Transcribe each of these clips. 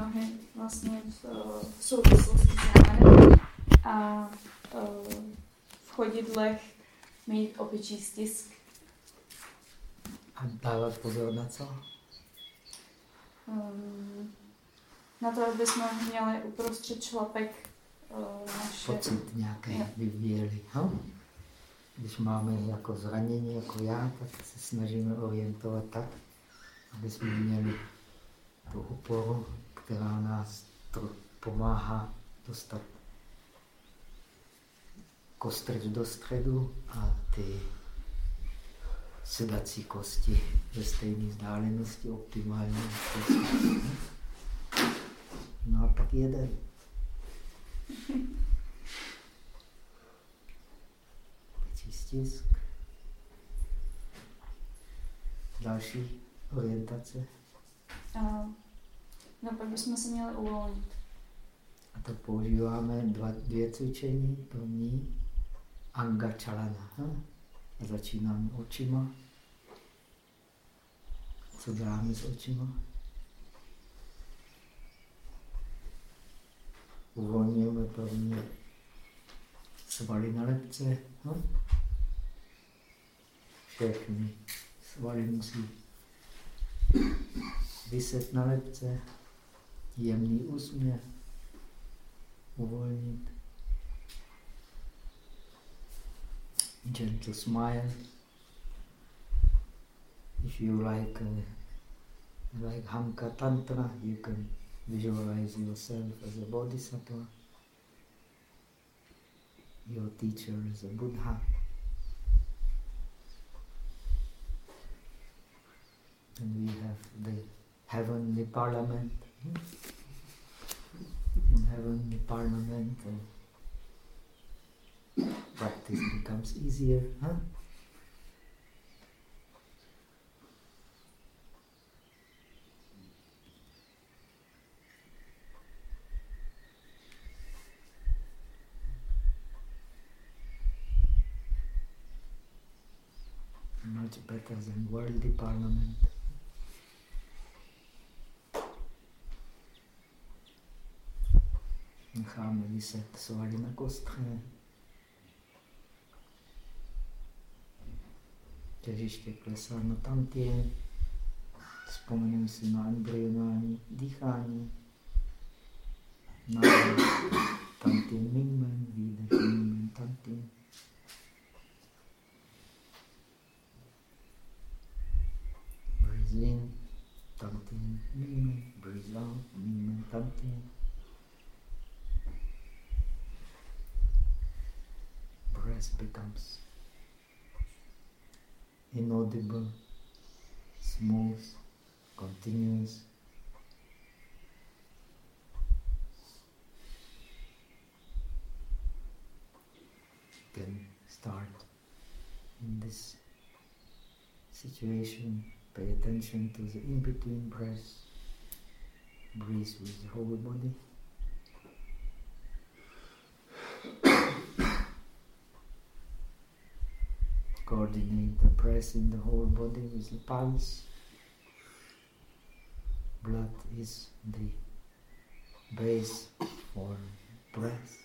nohy vlastně v, v souvislosti s rámenem a v chodidlech mít opičí stisk. A dávat pozor na co? Um, na to, aby jsme měli uprostřed šlapek uh, naše... Pocit nějaký vyvíjeli. Hm? Když máme jako zranění, jako já, tak se snažíme orientovat tak, aby jsme měli tu oporu, která nás pomáhá dostat kostrč do středu a ty sedací kosti ve stejné vzdálenosti optimální. No a pak jeden. stisk. Další orientace. Uh, no pak bychom se měli uvolnit. A tak používáme dva, dvě cvičení. První Anga Chalana. Hm? A začínáme očima. Co děláme s očima? Uvolňujeme první svaly na lepce. Hm? Všechny svaly musí vyset na lepce, jemný úsměv, uvolnit. Gentle smile. If you like uh, like Hamka Tantra, you can visualize yourself as a bodhisattva, your teacher is a Buddha. And we have the heavenly parliament. In heavenly parliament, uh, practice becomes easier. Huh? much better than worldly parliament. Necháme vyset svaly na kostře. Těžiště klesá na tantě. Vzpomeneme si na embryonální dýchání. Na tantě mingmen, výdech mingmen tantě. Becomes inaudible, smooth, continuous. Can start in this situation, pay attention to the in-between breath, breathe with the whole body. Coordinate the breath in the whole body with the pulse. Blood is the base for breath.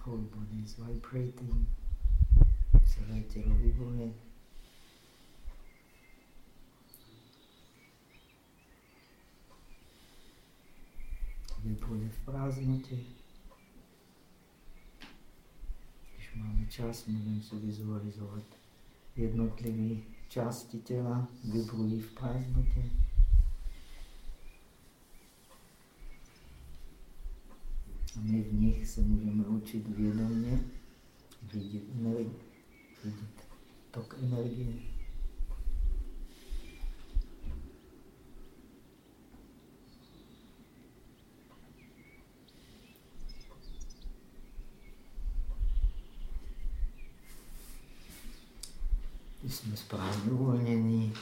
Whole body is vibrating. Celé tělo vypluje v prázdnotě. Když máme čas, můžeme si vizualizovat jednotlivé části těla, vybrují v prázdnotě. A my v nich se můžeme učit vědomě vidět, vidět tok energie. Jsme správně uvolnění.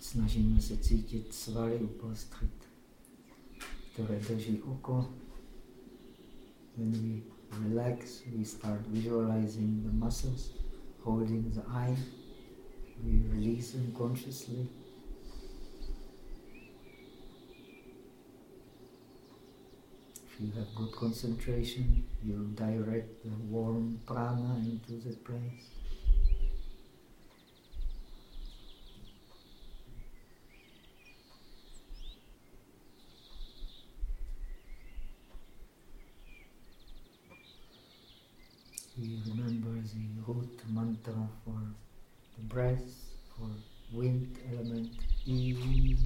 Snažíme se cítit svaly uprostřed které drží oko. When we relax, we start visualizing the muscles holding the eye. We release them consciously. If you have good concentration, you direct the warm prana into that place. We remember the root mantra for the breath, for wind element, E.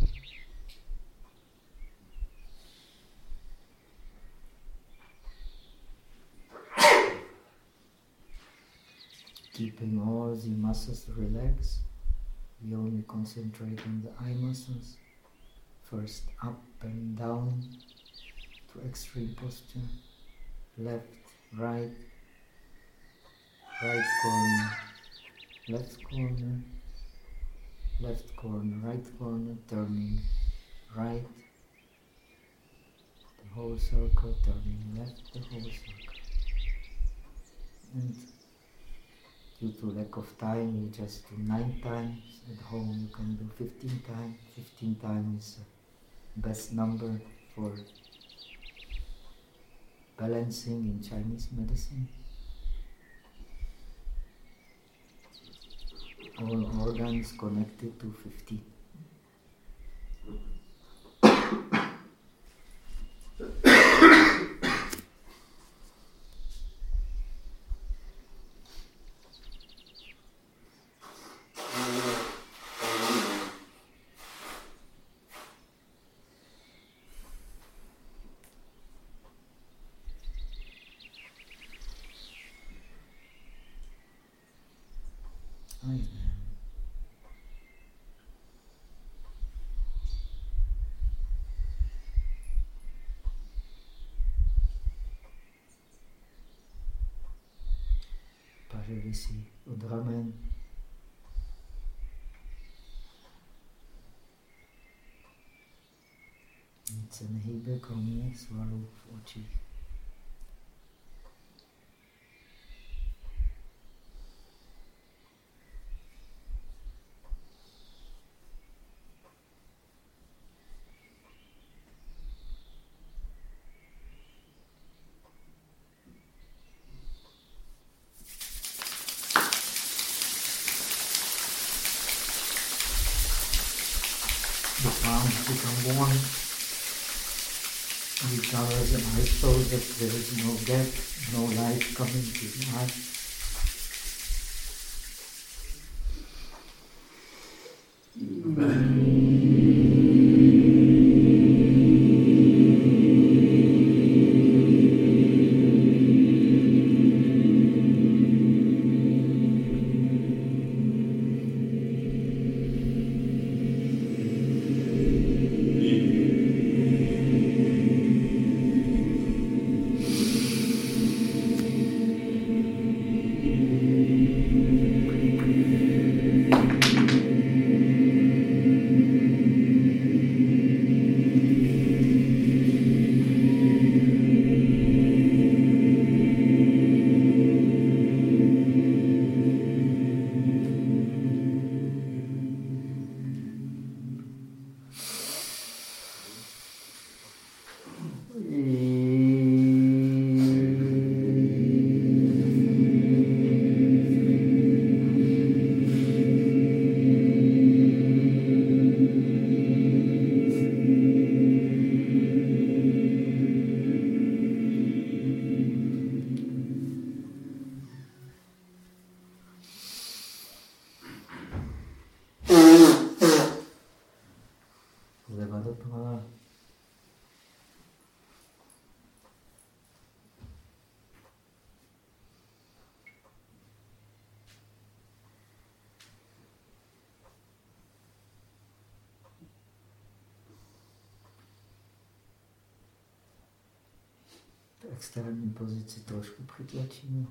Keeping all the muscles relaxed, we only concentrate on the eye muscles. First up and down to extreme posture, left, right, right corner, left corner, left corner, right corner, turning right, the whole circle, turning left, the whole circle. And due to lack of time, you just do nine times. At home, you can do 15 times. 15 times is the best number for balancing in Chinese medicine. all organs connected to 50. že vysí od ramen. Nic se nehýbe, kromě svalů v očích. That there is no gap, no light coming to the eye. Externí pozici trošku přitlačíme.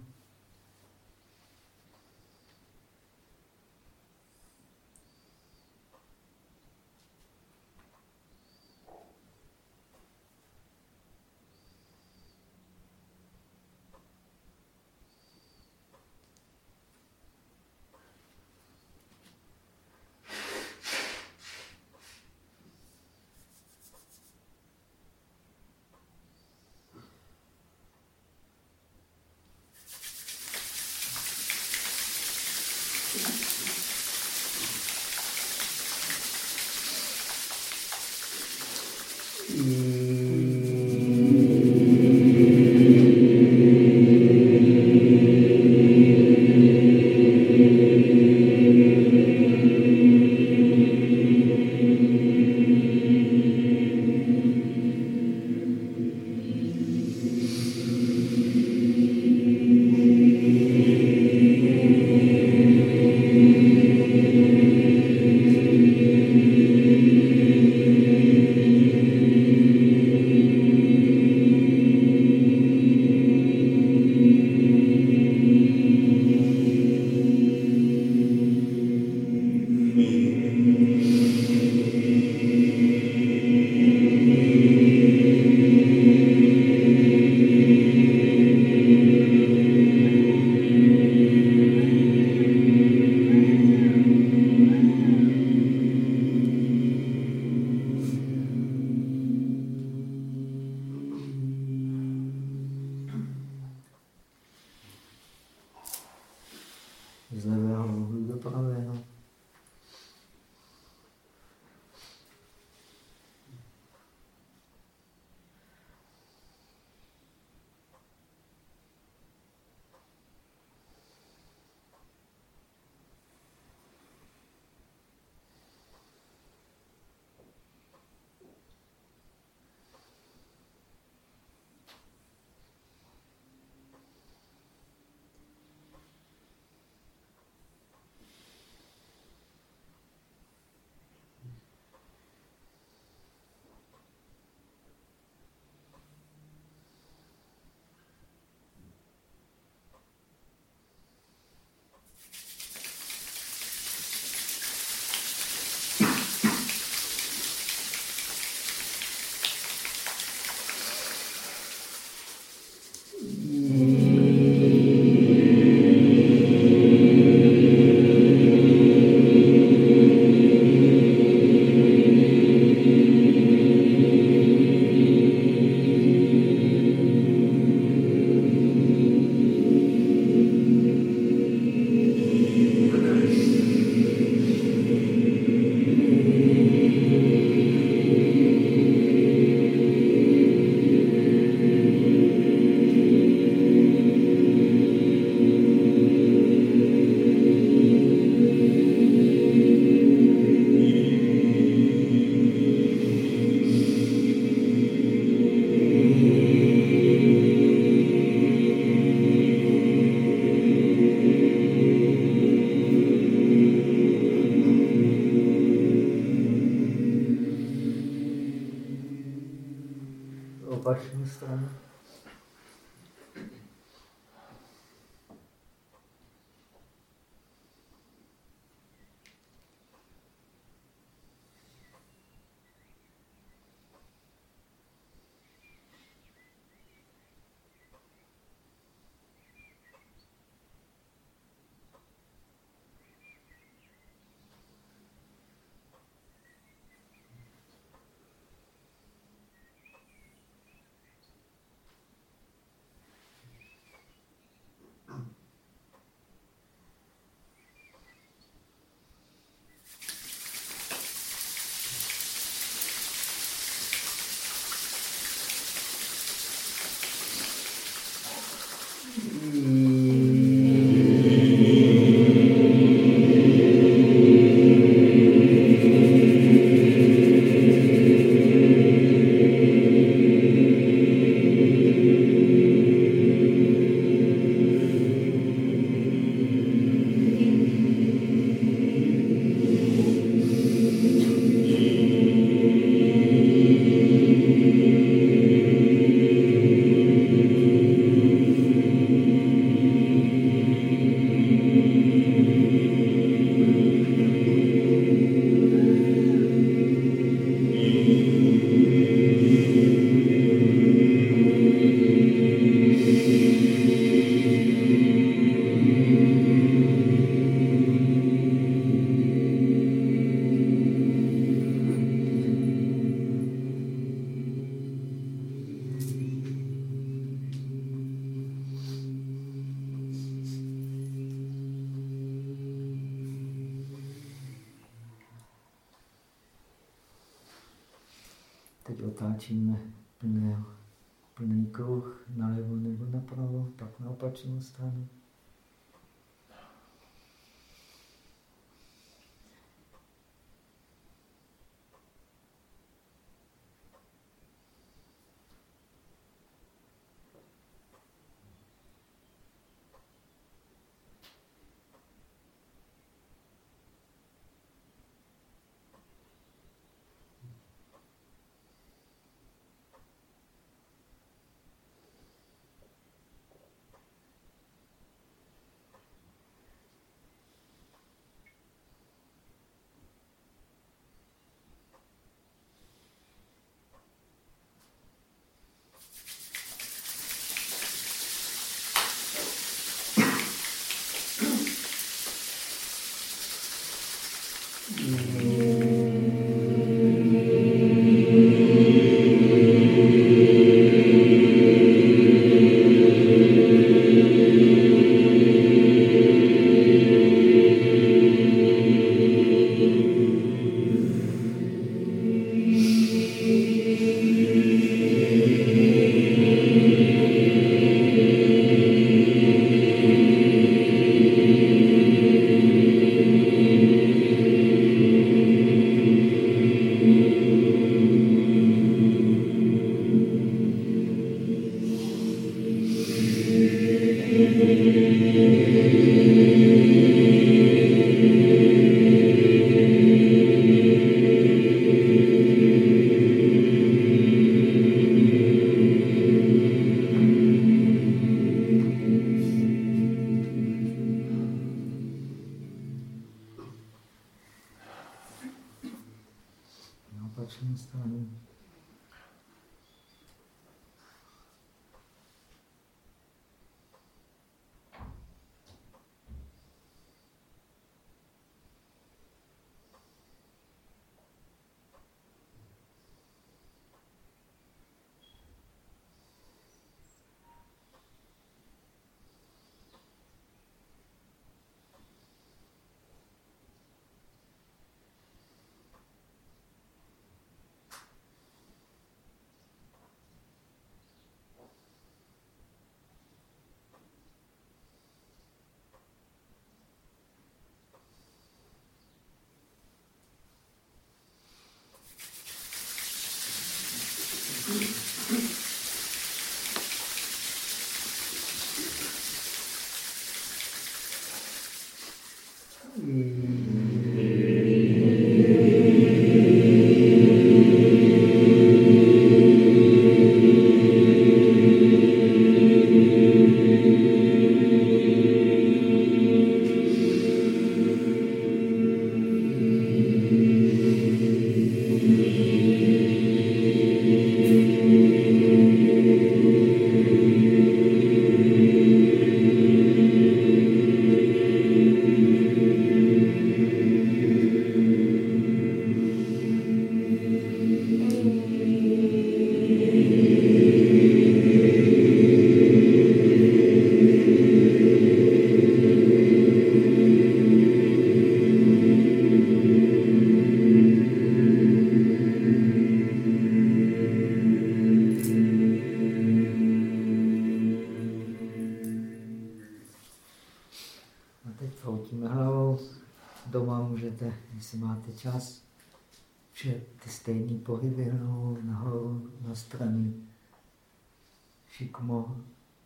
Šikmo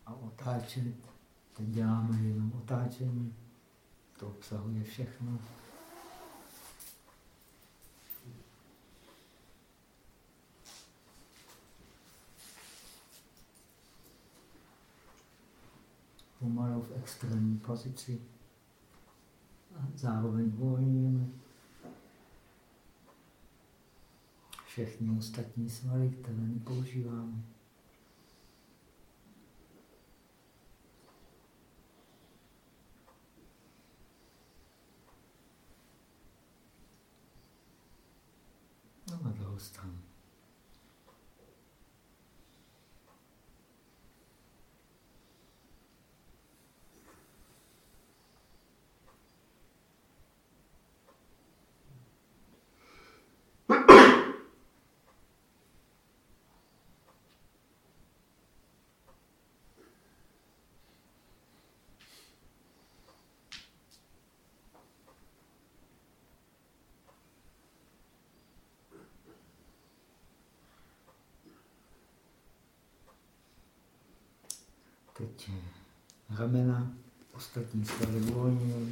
a otáčet. Teď děláme jenom otáčení, to obsahuje všechno. pomalu v extrémní pozici. A zároveň uvolňujeme všechny ostatní svaly, které nepoužíváme. No na druhou stranu. Teď ramena, ostatní svaly uvolňujeme.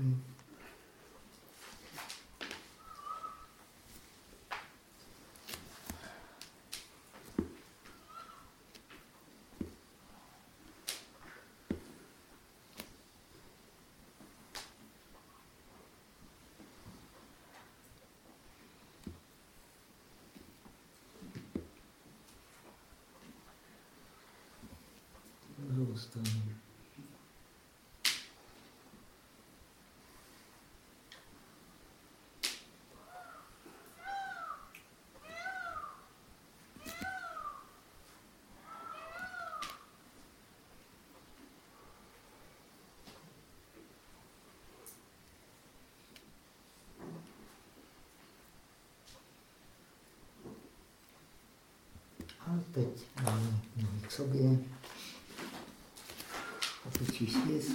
음. Пожалуйста. Teď dáme nohy k sobě opičí svisk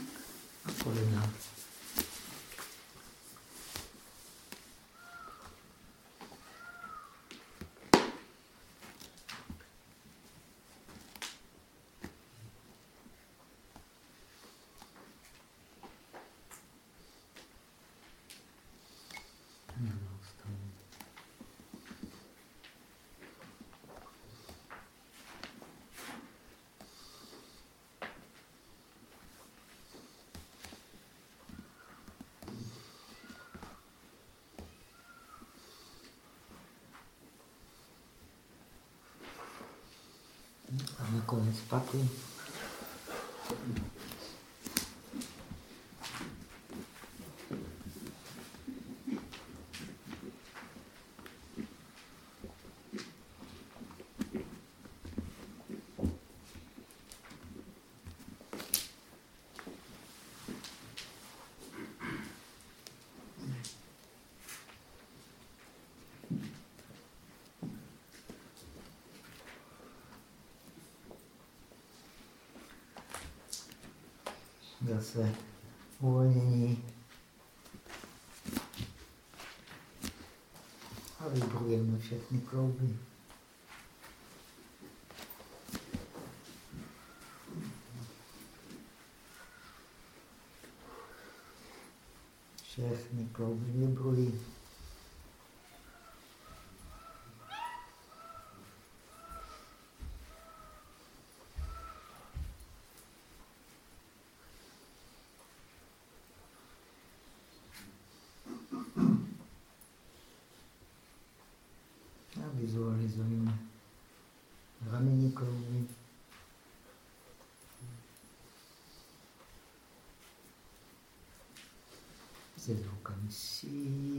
a kolena. Nakonec paty. zase uvolnění. A vybrujeme všechny klouby. Všechny klouby vizualizujeme ramení klouby. Se zvukem po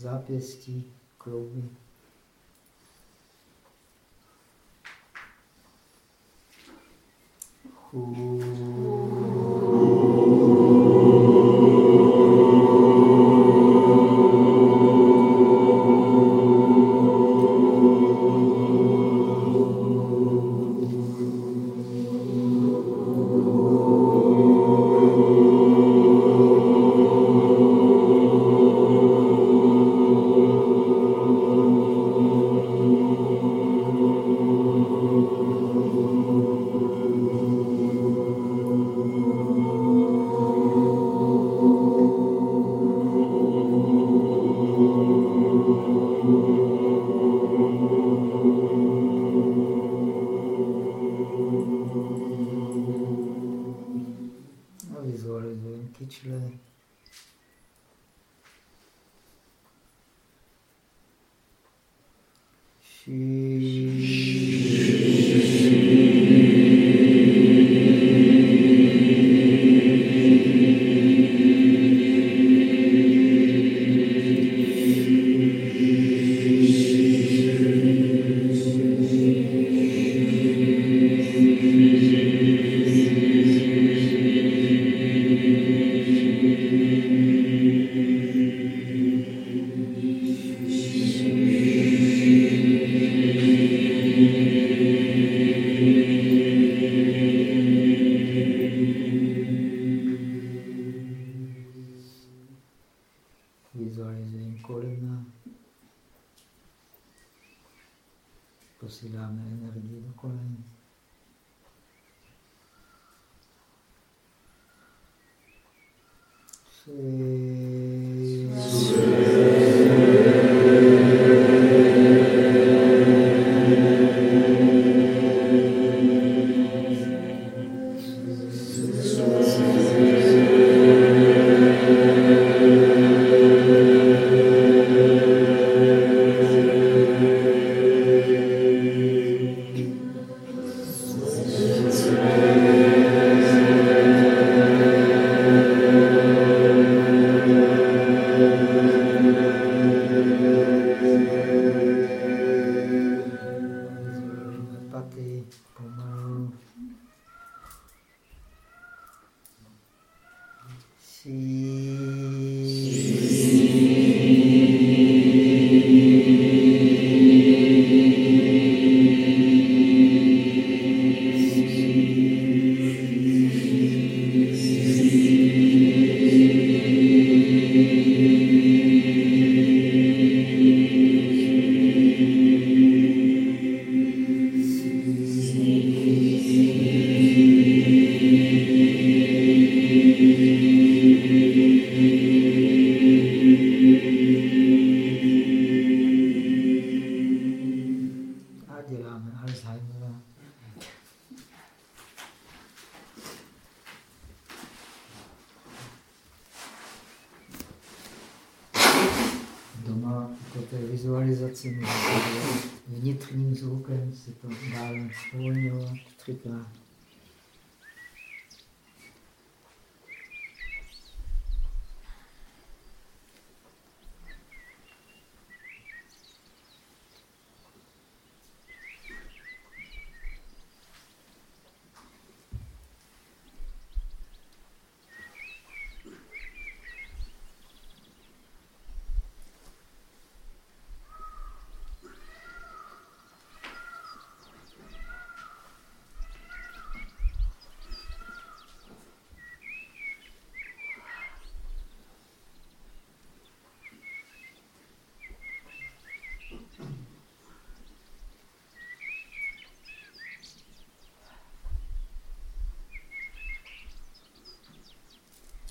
zápěstí, klouby. Ooh. see.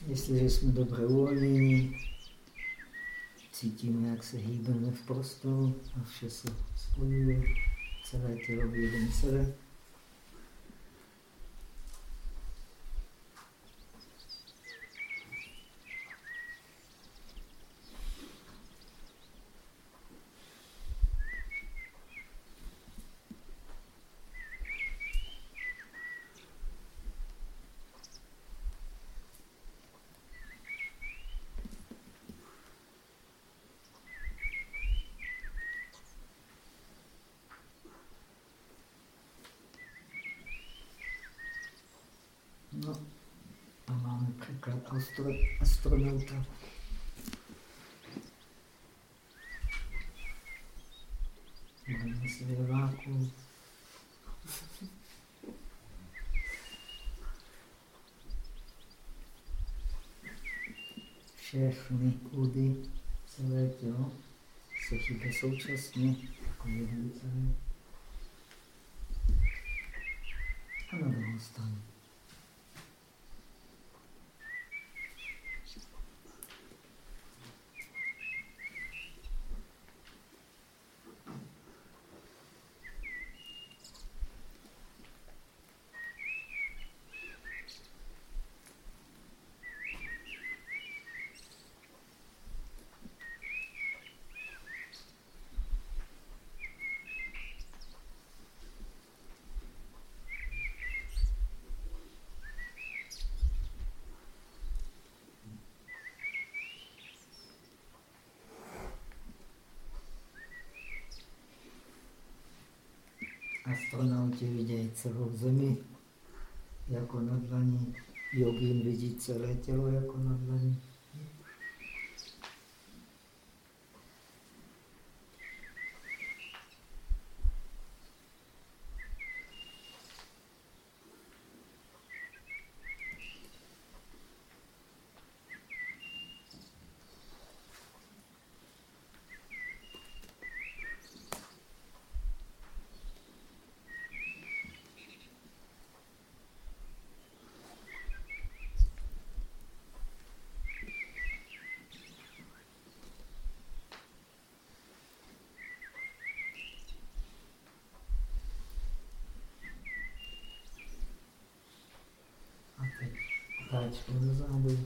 Jestliže jsme dobře uvolněni, cítíme, jak se hýbeme v prostoru a vše se spojuje, celé tělo v jeden celek. Máme si ve váku. Všechny údy, celé tělo se chybe současně jako jeden celý. A na druhou stranu. Astronauti vidějí celou zemi jako na dlaní, jogín vidí celé tělo jako na dlaní. мальчиком за зубы.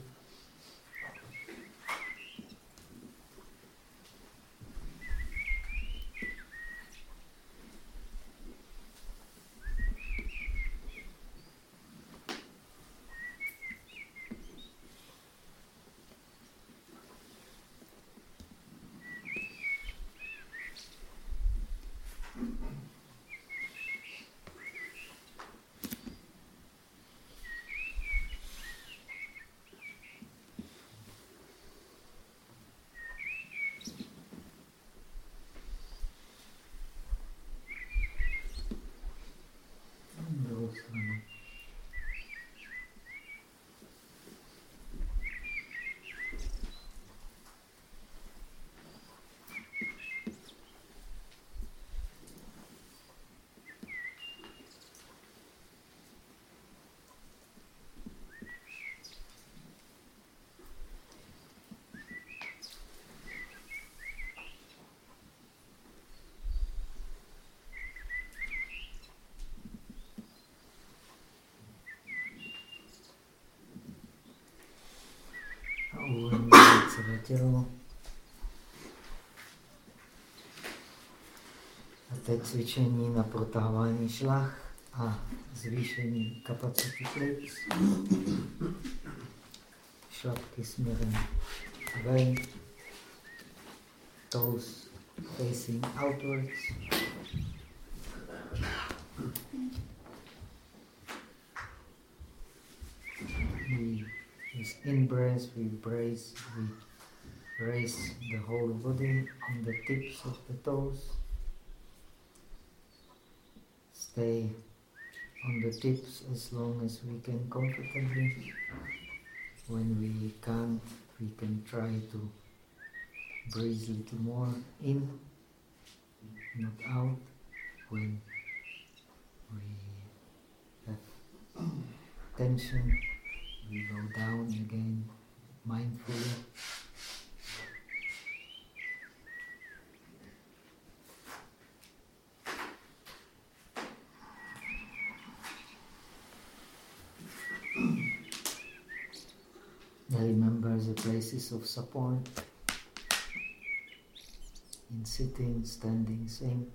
tělo. A teď cvičení na protahování šlach a zvýšení kapacity plic. Šlapky směrem ven. Toes facing outwards. Whole body on the tips of the toes. Stay on the tips as long as we can comfortably. When we can't, we can try to breathe a little more in, not out. When we have tension, we go down again mindfully. Remember the places of support in sitting, standing, same.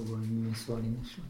Uvolníme svaly našeho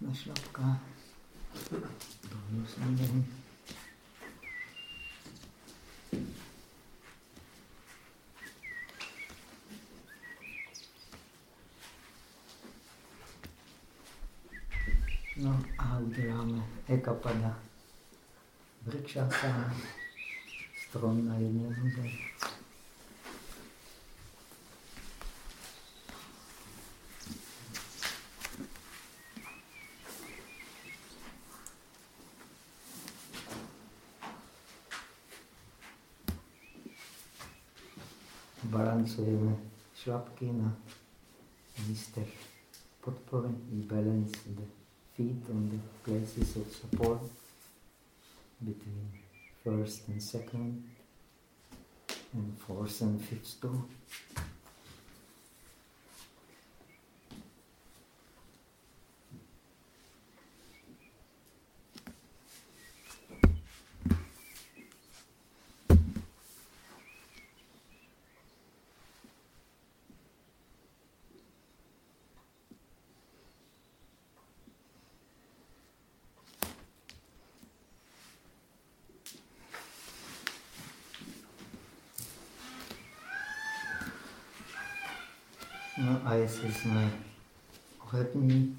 na šlapkách. Dolů směrem. No a uděláme ekapada. Vrikšasana. Strom na jedné noze. Balancujeme šlapky na místech podpory. We balance the feet on the places of support between first and second and fourth and fifth toe. Jsme ochotní,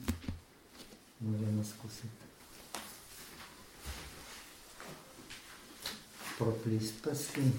můžeme zkusit proplíst prsty.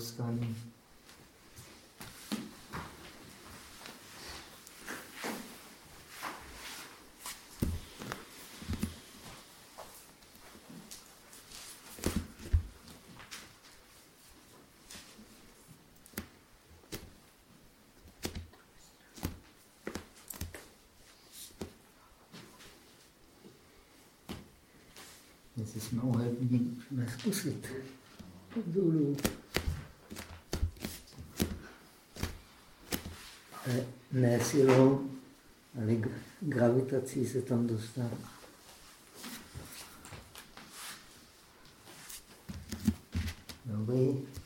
Strany. Jestli jsme ohlední, můžeme zkusit. Dolů. Ne silou, ale gravitací se tam dostává. Dobrý.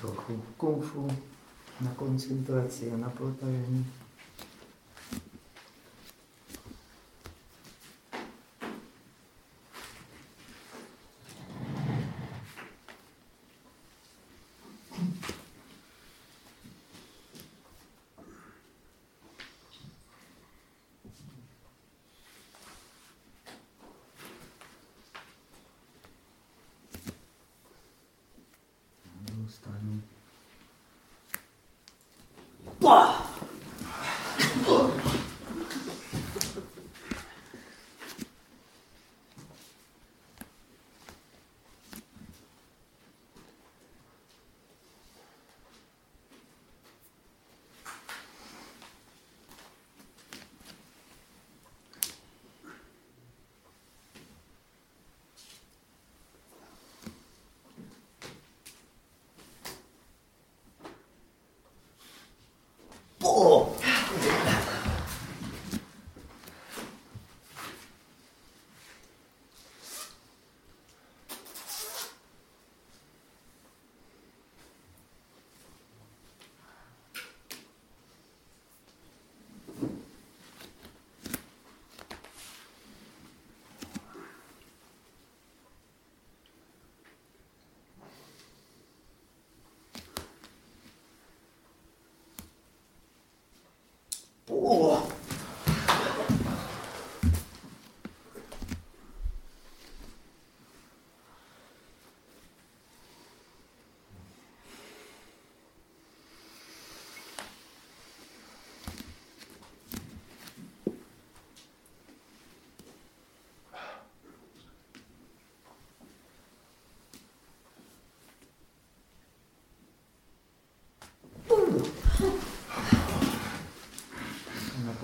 Trochu kung fu na koncentraci a na protažení. Blah!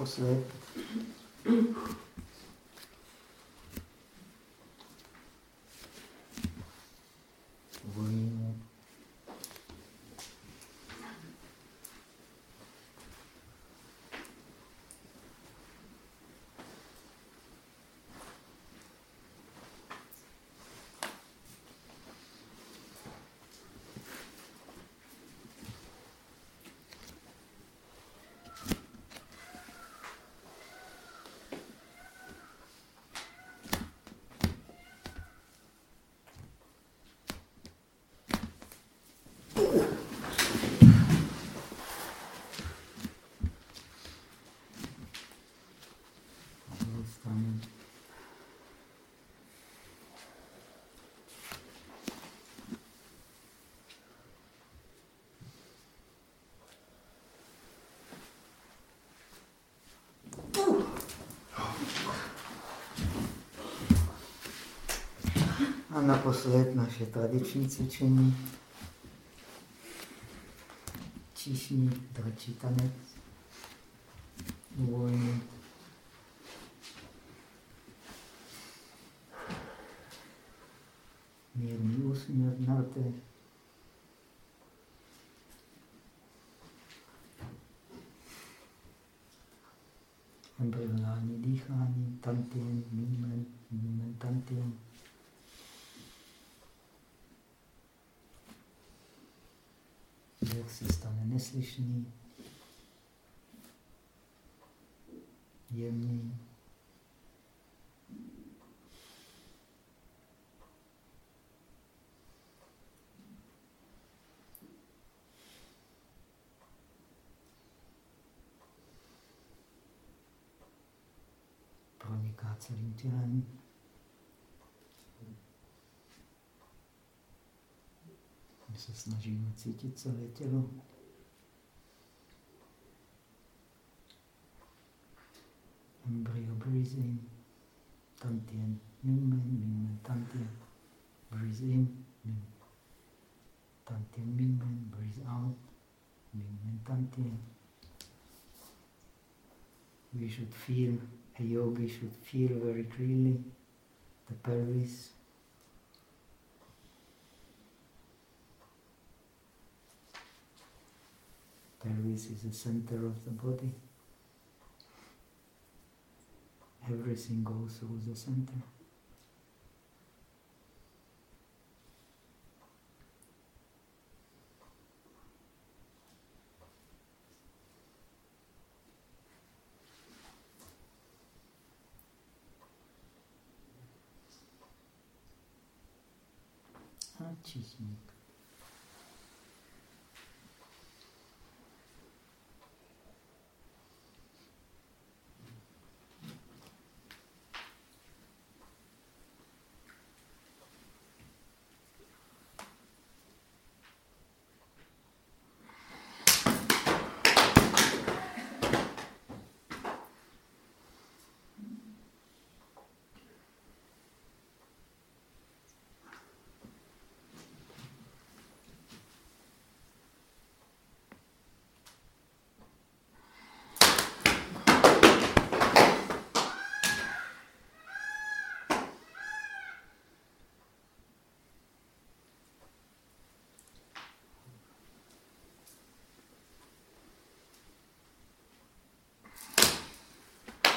Naposled. Volíme. Tam A naposled naše tradiční cvičení. Číšní dračí tanec. Uvolnit. Mírný úsměv na rtech. Embryonální dýchání, tantien, mímen, mímen, tantien. Jak se stane neslyšný, jemný. Proniká celým tělem. Se snažíme cítit celé tělo. Embryo breathing, tantien, mingmen, mingmen, tantien, breathe in, ming, tantien, mingmen, breathe out, mingmen, tantien. We should feel, a yogi should feel very clearly the pelvis, pelvis is the center of the body. Everything goes through the center. A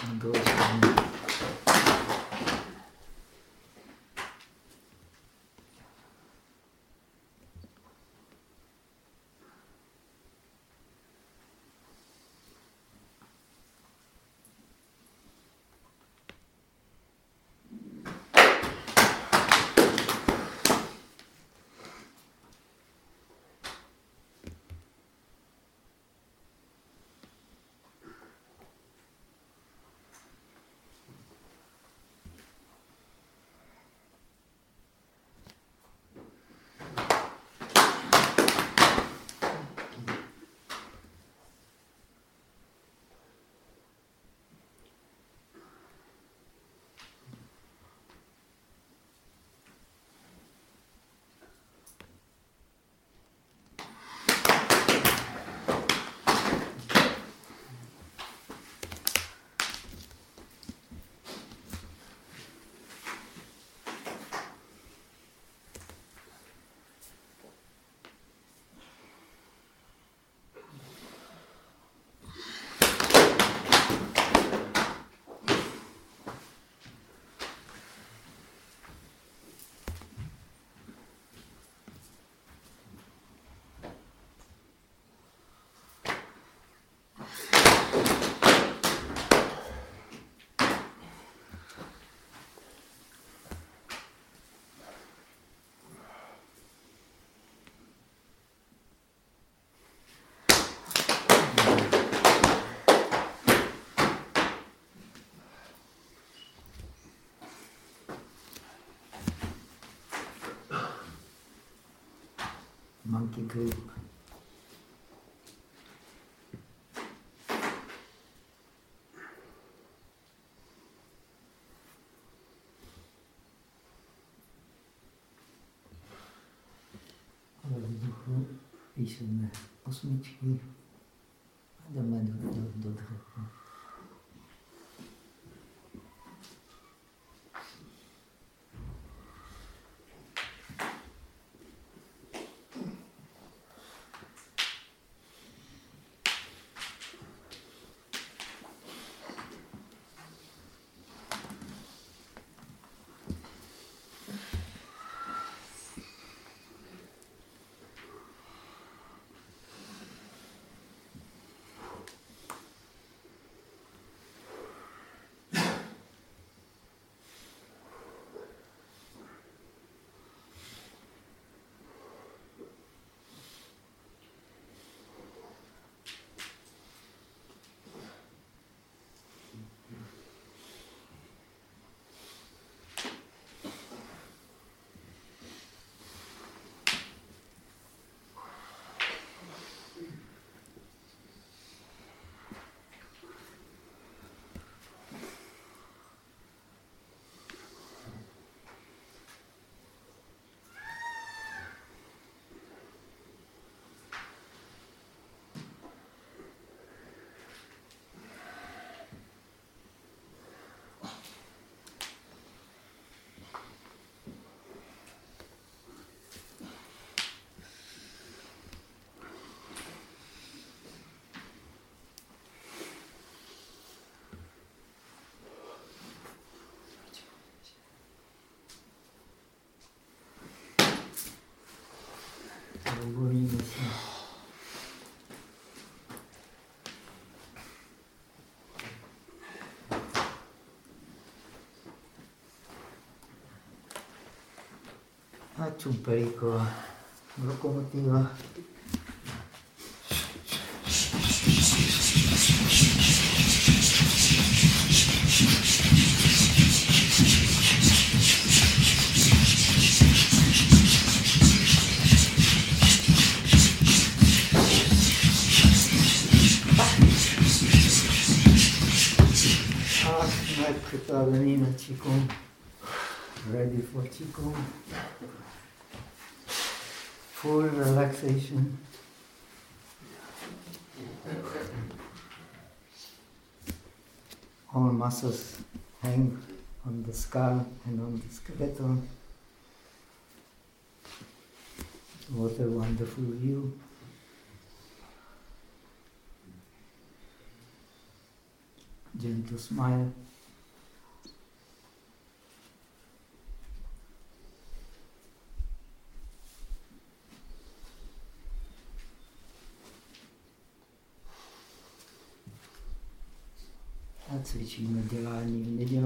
čísník. Na monkey grip. Ale vzduchu píšeme osmičky a jdeme do, do, do dřepa. Uvolníme se. A čumpelíková lokomotiva. Číku. Ready for číku. Full relaxation. All muscles hang on the skull and on the skeleton. What a wonderful view. Gentle smile.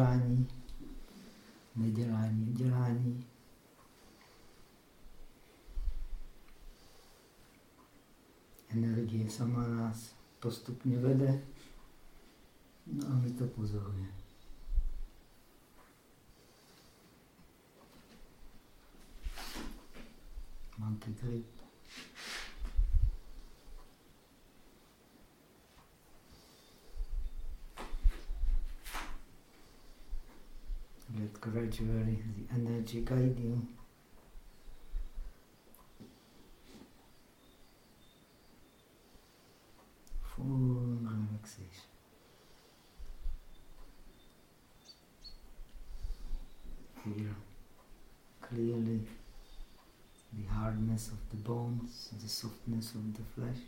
Nedělání, nedělání dělání. Energie sama nás postupně vede, no a my to pozorujeme. Monkey grip. Let gradually the energy guide you. Full relaxation. Feel clearly the hardness of the bones, the softness of the flesh,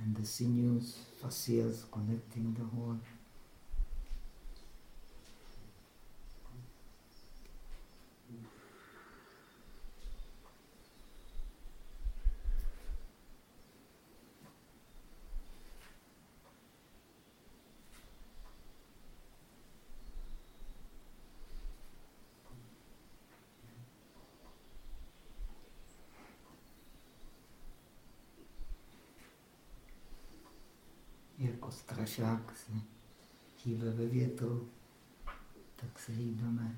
and the sinews, fascias connecting the whole. Strašák se hýbe ve větru, tak se hýbeme.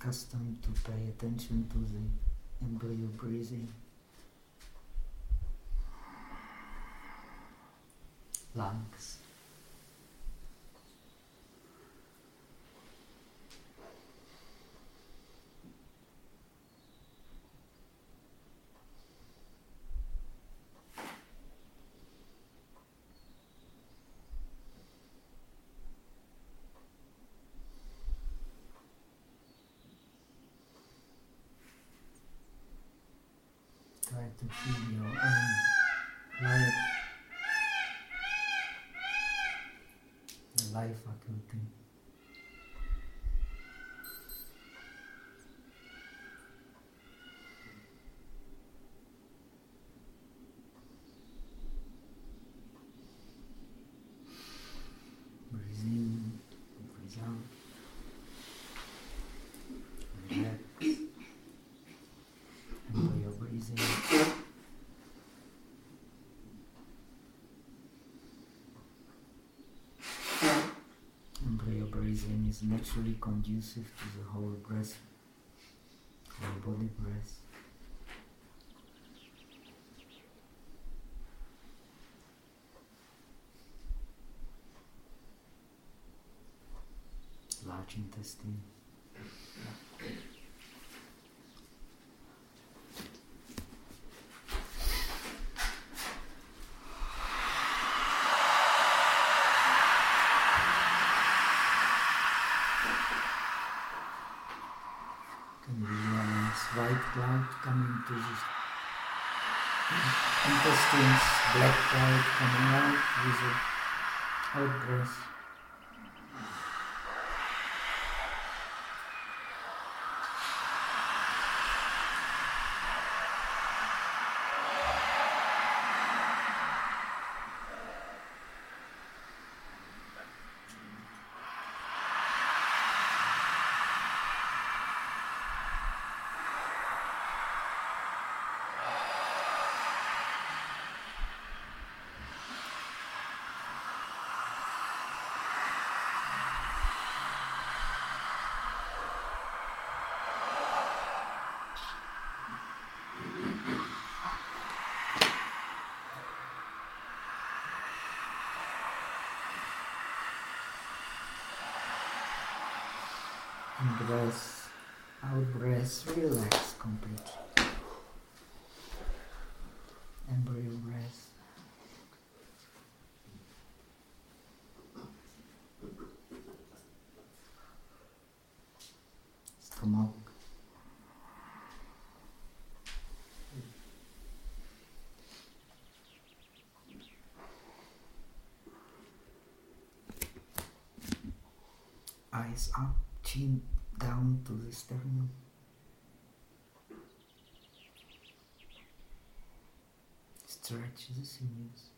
Accustomed to pay attention to the embryo breathing. Lungs. To feel your own is naturally conducive to the whole breath, whole body breath. Large intestine. Coming to the intestines, black cloud coming out with the out breath. Breath, out breath, relax completely. and breathe breath. Stomach. Eyes up, chin down to the sternum. Stretch the sinews.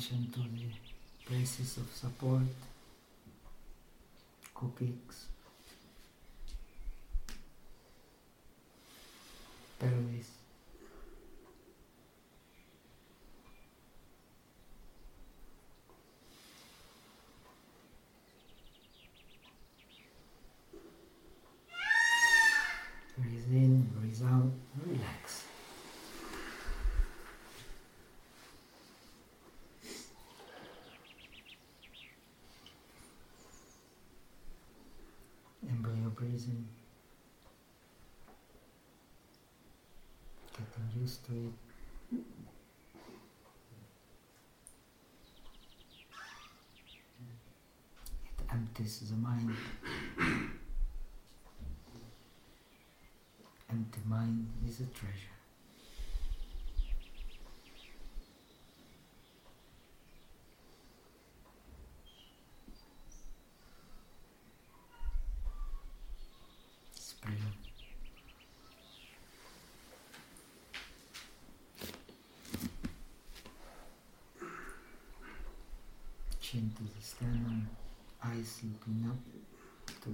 Attention to the places of support, coccyx, pelvis. This is a mind. And the mind is a treasure. Spring. brilliant. Chin to the stand eyes looking up to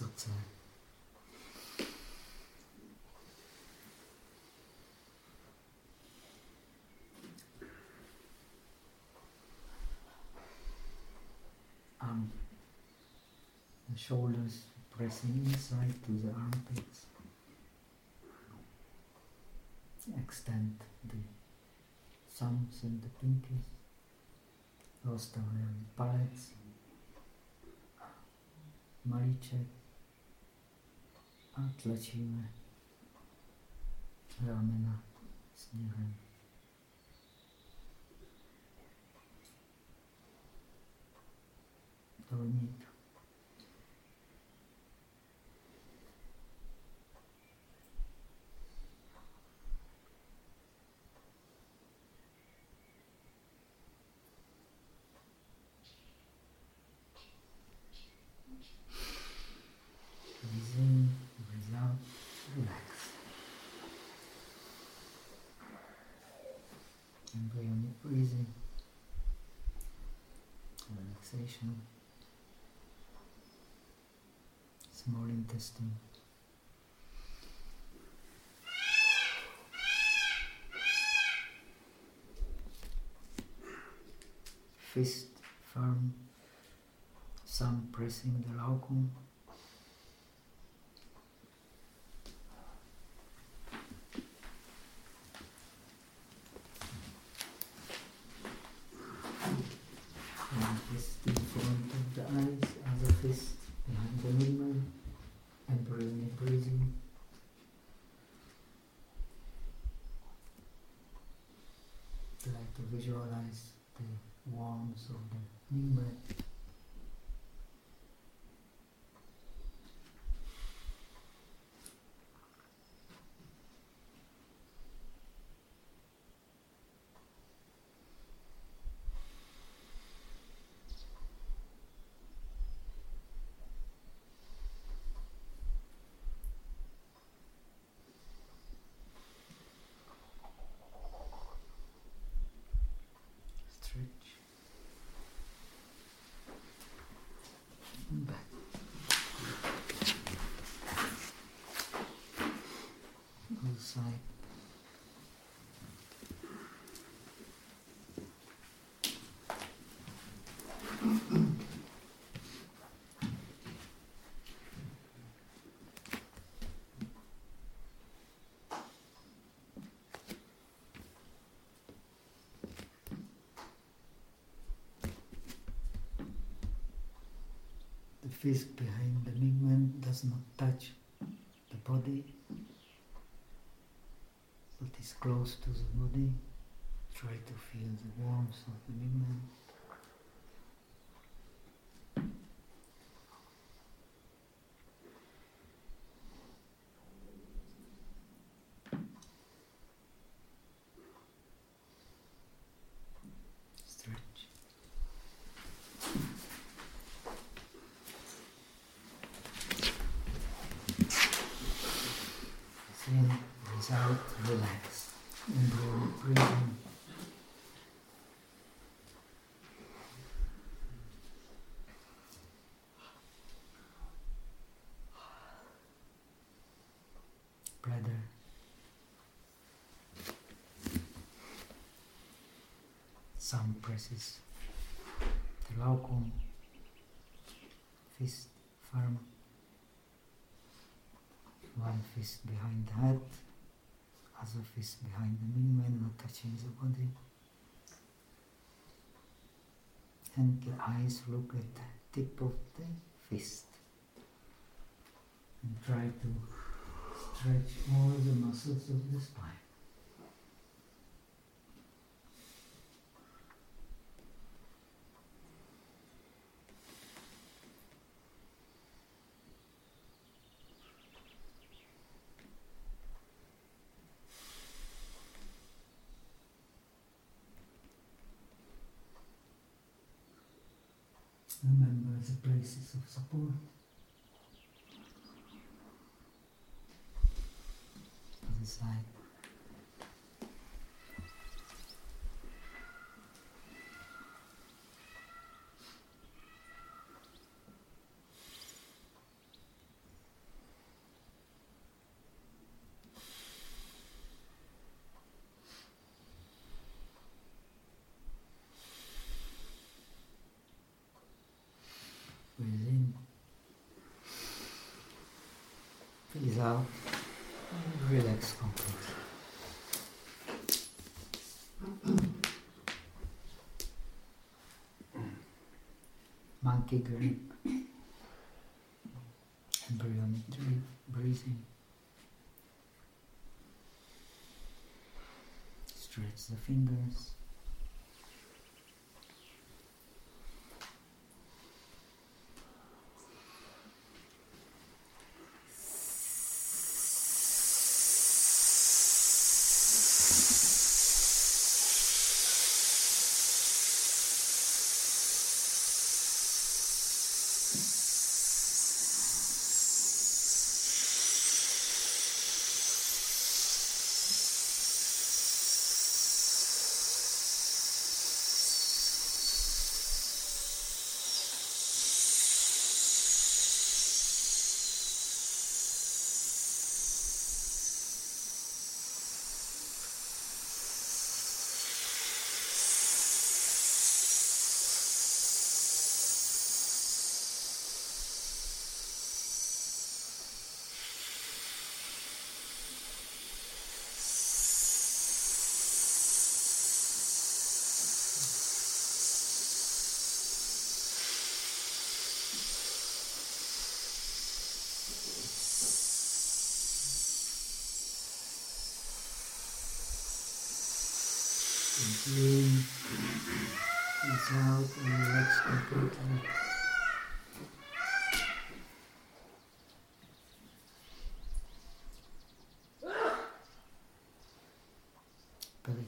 srdce. Arm. The shoulders pressing inside to the armpits. Extend the thumbs and the pinkies. Rozstavujeme palec, malíček, a tlačíme ramena směrem. Dovnitř. Testing. Fist firm, thumb pressing the locum. Fist behind the Mingmen does not touch the body, but is close to the body. Try to feel the warmth of the Mingmen. The laukum, fist firm, one fist behind the head, other fist behind the Mingmen, not touching the body. And the eyes look at the tip of the fist. And try to stretch all the muscles of the spine. Remember the places of support. Other side. out, relax completely. Monkey grip, embryonic breathing. Stretch the fingers. in, breathe out, and relax completely.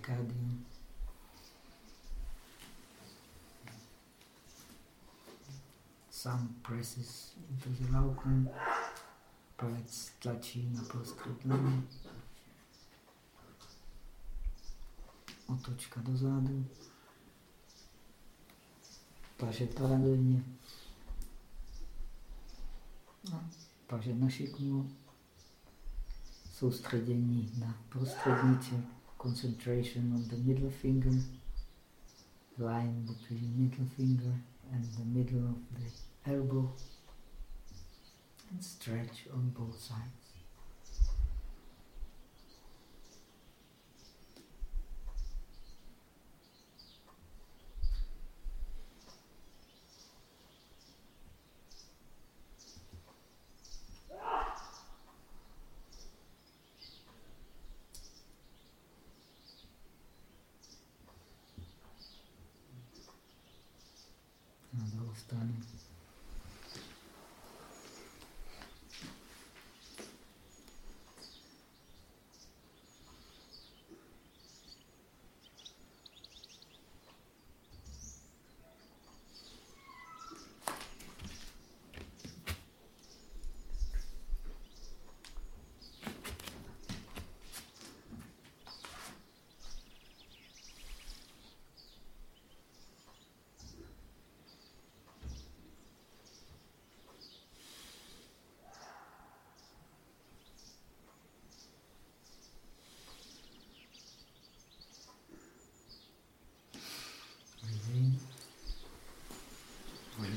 Pericardium. Some presses into the laucum, palec tlačí na prostřed otočka dozadu, paže paralelně, paže na šikmu, soustředění na prostředníček, concentration on the middle finger, line between middle finger and the middle of the elbow, and stretch on both sides.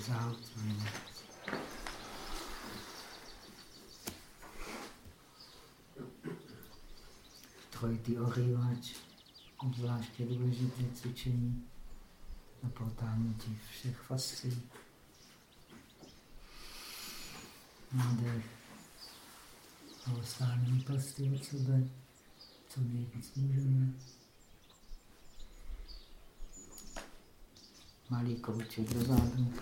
Out. Trojitý ohřívač, obzvláště důležité cvičení na protáhnutí všech fascí. Nádech. A ostáneme prsty od sebe, co nejvíc můžeme. Malý krouček dozadu.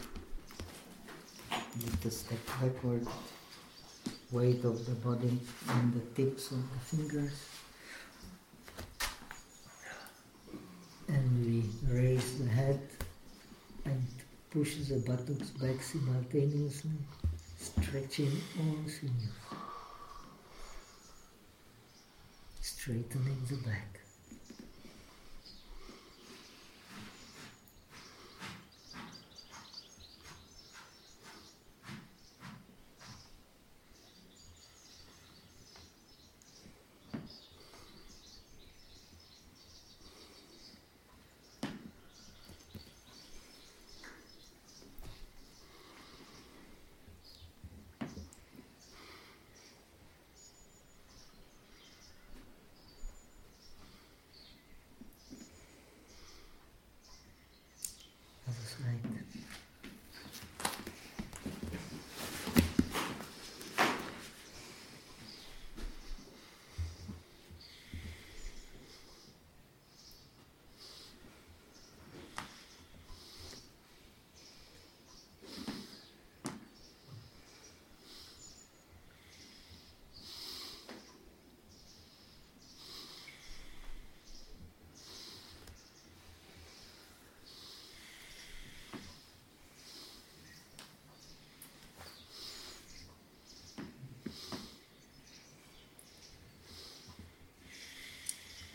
Lift a step backward. Weight of the body on the tips of the fingers. And we raise the head and push the buttocks back simultaneously, stretching all sinews. Straightening the back.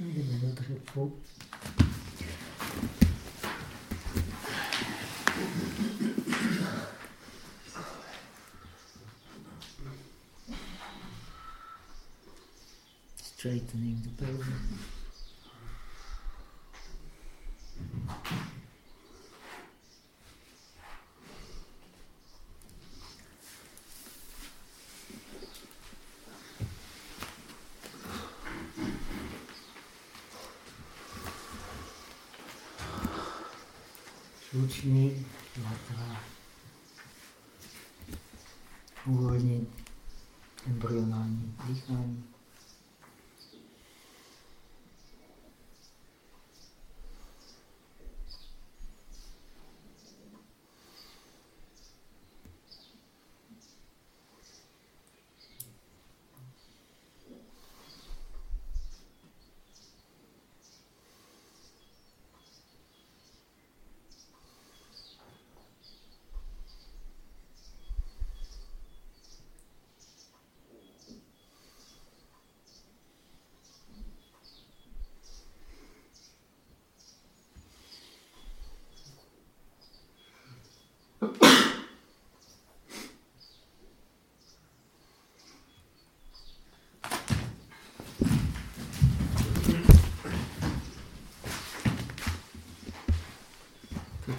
Jdeme do dřepu. Straightening the pelvis. Ruční jatra uvolnit embryonální dýchání.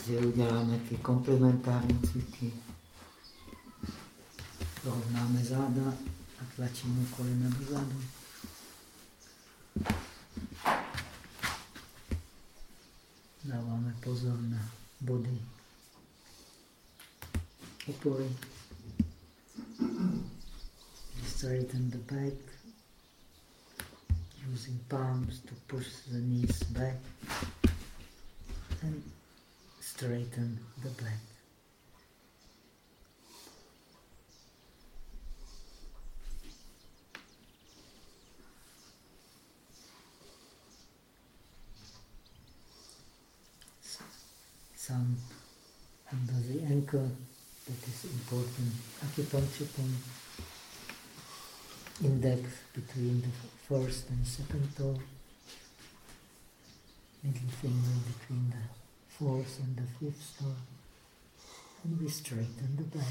Si uděláme ty komplementární cviky. Rovnáme záda a tlačíme kolena dozadu. Dáváme pozor na body opory. Straighten the back, using palms to push the knees back and straighten the back. Some under the ankle, that is important. Acupuncture point index between the first and second toe, middle finger between the fourth and the fifth toe. And we straighten the back.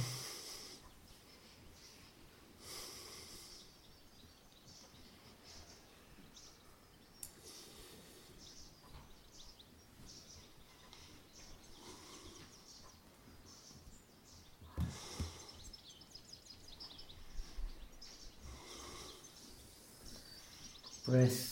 press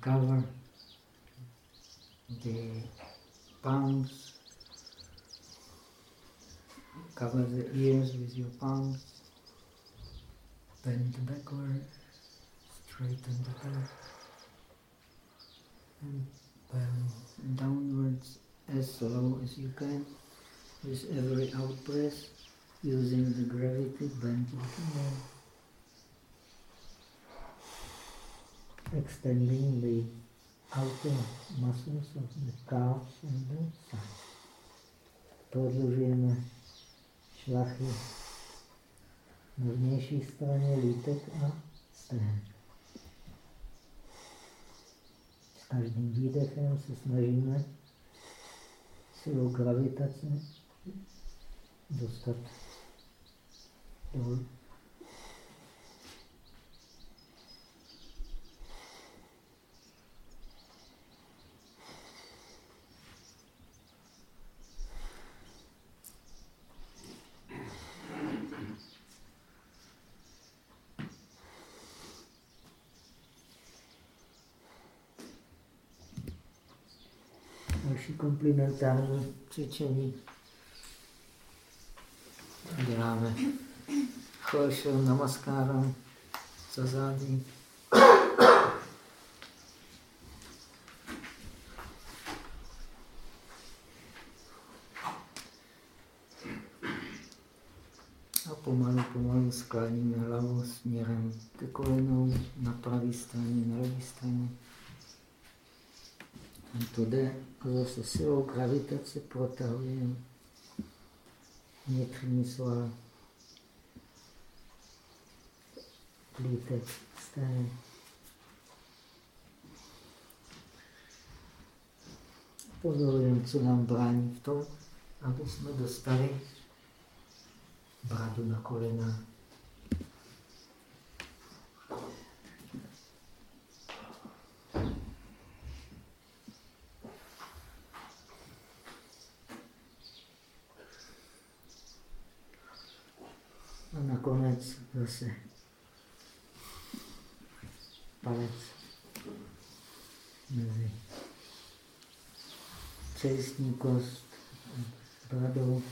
Cover the palms Cover the ears with your palms. Bend backward. Straighten the back. And bend downwards as slow as you can. With every out breath, using the gravity, bend Extending the outer muscles of the calves and the side. Prodlužujeme šlachy na vnější straně lítek a stehen. S každým výdechem se snažíme silou gravitace dostat dolů. Komplementární cvičení. Děláme choršo, namaskáram, za zádí. A pomalu, pomalu skláníme hlavu směrem ke kolenou na pravé straně, na levé straně. To jde zase silou gravitace protahujeme vnitřní sval, plítek, stén. Pozorujeme, co nám brání v tom, aby jsme dostali bradu na kolena. nakonec zase. Palec mezi čelistní kost bradou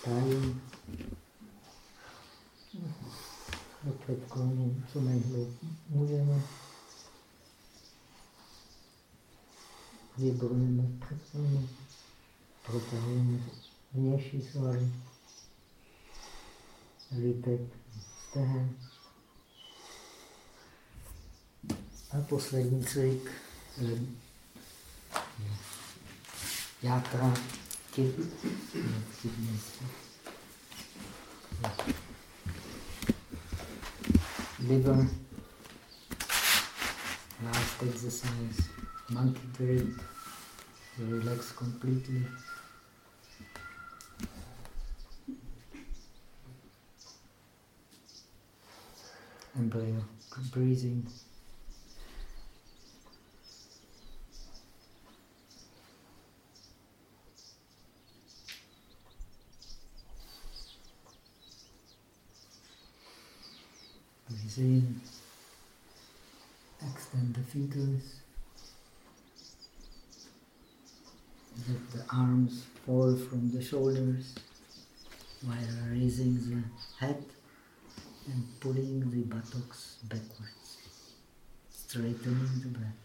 stájí opět kloním co nejhloub můžeme. Vybrujeme před protahujeme vnější svaly, lítek, stehen. A poslední cvik, játra, kid, liver, last exercise, monkey brain, relax completely. Breathing. Breathe in, extend the fingers, let the arms fall from the shoulders, while raising the head and pulling the buttocks backwards, straightening the back,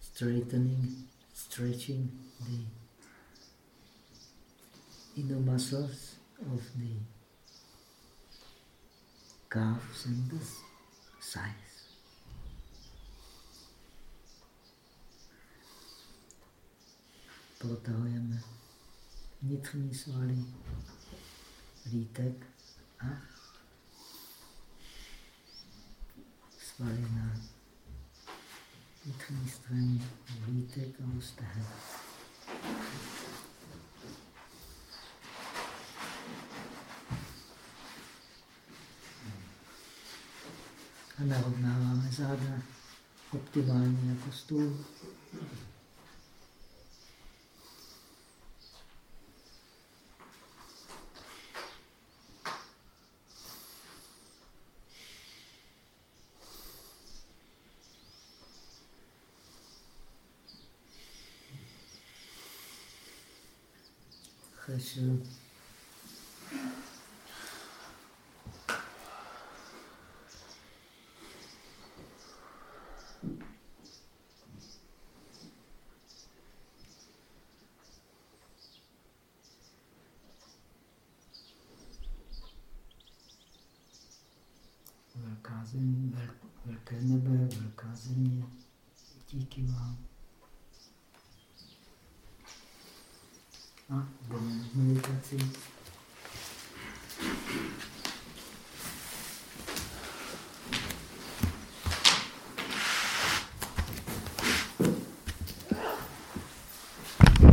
straightening, stretching the inner muscles of the calves and the sides. Protahujeme vnitřní svaly, lítek a svaly na vnitřní straně lítek a ústehen. A narovnáváme záda optimálně jako stůl. 嗯